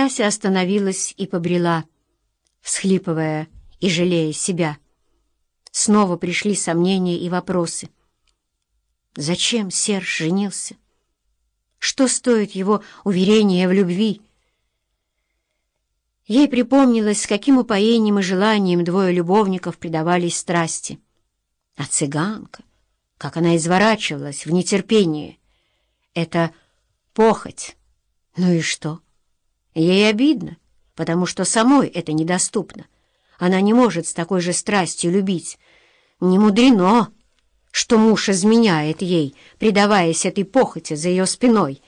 Тася остановилась и побрела, всхлипывая и жалея себя. Снова пришли сомнения и вопросы. Зачем Серж женился? Что стоит его уверение в любви? Ей припомнилось, с каким упоением и желанием двое любовников предавались страсти. А цыганка, как она изворачивалась в нетерпении. Это похоть. Ну и что? Ей обидно, потому что самой это недоступно. Она не может с такой же страстью любить. Не мудрено, что муж изменяет ей, предаваясь этой похоти за ее спиной.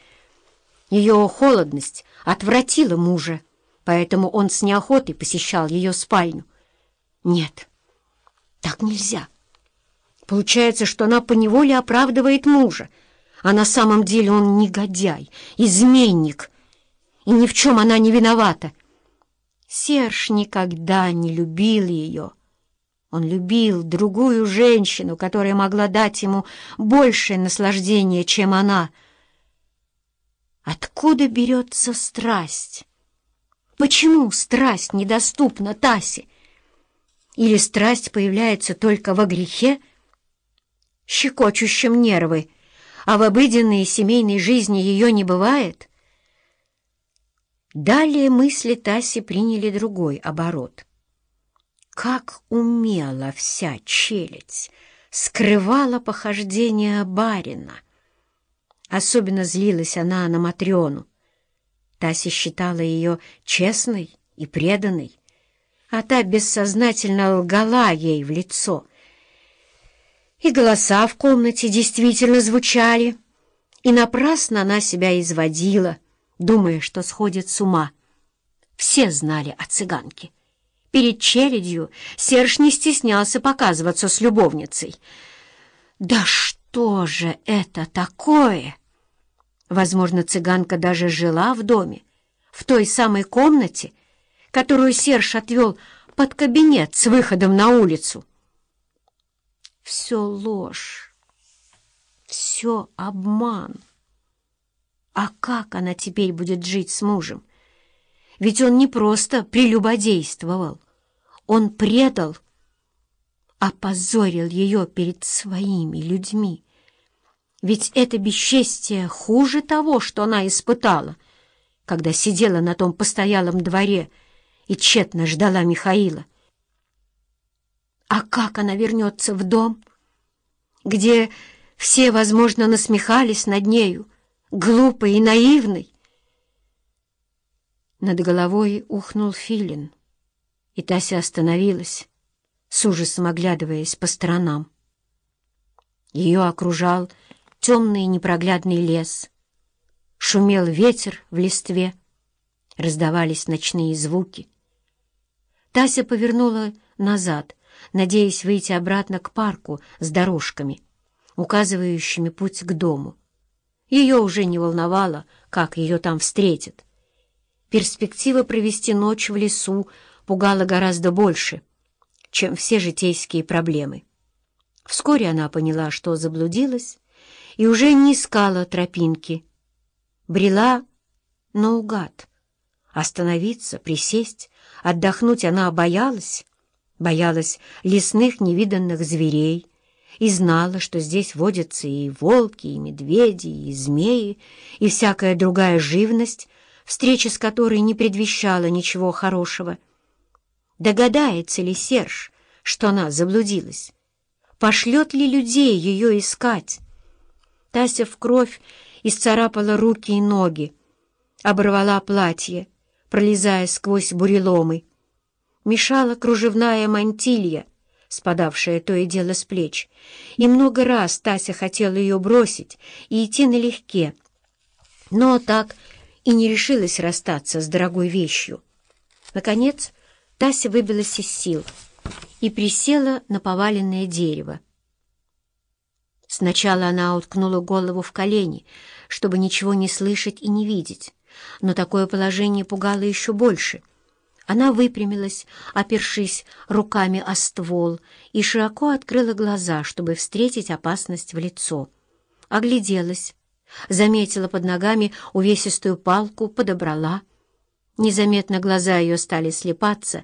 Ее холодность отвратила мужа, поэтому он с неохотой посещал ее спальню. Нет, так нельзя. Получается, что она поневоле оправдывает мужа, а на самом деле он негодяй, изменник, и ни в чем она не виновата. Серж никогда не любил ее. Он любил другую женщину, которая могла дать ему большее наслаждение, чем она. Откуда берется страсть? Почему страсть недоступна Тасе? Или страсть появляется только во грехе, щекочущем нервы, а в обыденной семейной жизни ее не бывает? Далее мысли Таси приняли другой оборот. Как умела вся челядь скрывала похождения барина! Особенно злилась она на Матрёну. Тася считала ее честной и преданной, а та бессознательно лгала ей в лицо. И голоса в комнате действительно звучали, и напрасно она себя изводила, думая, что сходит с ума. Все знали о цыганке. Перед челядью Серж не стеснялся показываться с любовницей. «Да что же это такое?» Возможно, цыганка даже жила в доме, в той самой комнате, которую Серж отвел под кабинет с выходом на улицу. Все ложь, все обман. А как она теперь будет жить с мужем? Ведь он не просто прелюбодействовал, он предал, опозорил ее перед своими людьми. Ведь это бесчестие хуже того, что она испытала, когда сидела на том постоялом дворе и тщетно ждала Михаила. А как она вернется в дом, где все, возможно, насмехались над нею, глупой и наивной? Над головой ухнул филин, и Тася остановилась, с ужасом оглядываясь по сторонам. Ее окружал темный непроглядный лес. Шумел ветер в листве, раздавались ночные звуки. Тася повернула назад, надеясь выйти обратно к парку с дорожками, указывающими путь к дому. Ее уже не волновало, как ее там встретят. Перспектива провести ночь в лесу пугала гораздо больше, чем все житейские проблемы. Вскоре она поняла, что заблудилась, и уже не искала тропинки. Брела наугад. Остановиться, присесть, отдохнуть она боялась, боялась лесных невиданных зверей и знала, что здесь водятся и волки, и медведи, и змеи, и всякая другая живность, встреча с которой не предвещала ничего хорошего. Догадается ли Серж, что она заблудилась? Пошлет ли людей ее искать? Тася в кровь исцарапала руки и ноги, оборвала платье, пролезая сквозь буреломы. Мешала кружевная мантилья, спадавшая то и дело с плеч, и много раз Тася хотела ее бросить и идти налегке, но так и не решилась расстаться с дорогой вещью. Наконец Тася выбилась из сил и присела на поваленное дерево. Сначала она уткнула голову в колени, чтобы ничего не слышать и не видеть, но такое положение пугало еще больше. Она выпрямилась, опершись руками о ствол, и широко открыла глаза, чтобы встретить опасность в лицо. Огляделась, заметила под ногами увесистую палку, подобрала. Незаметно глаза ее стали слепаться,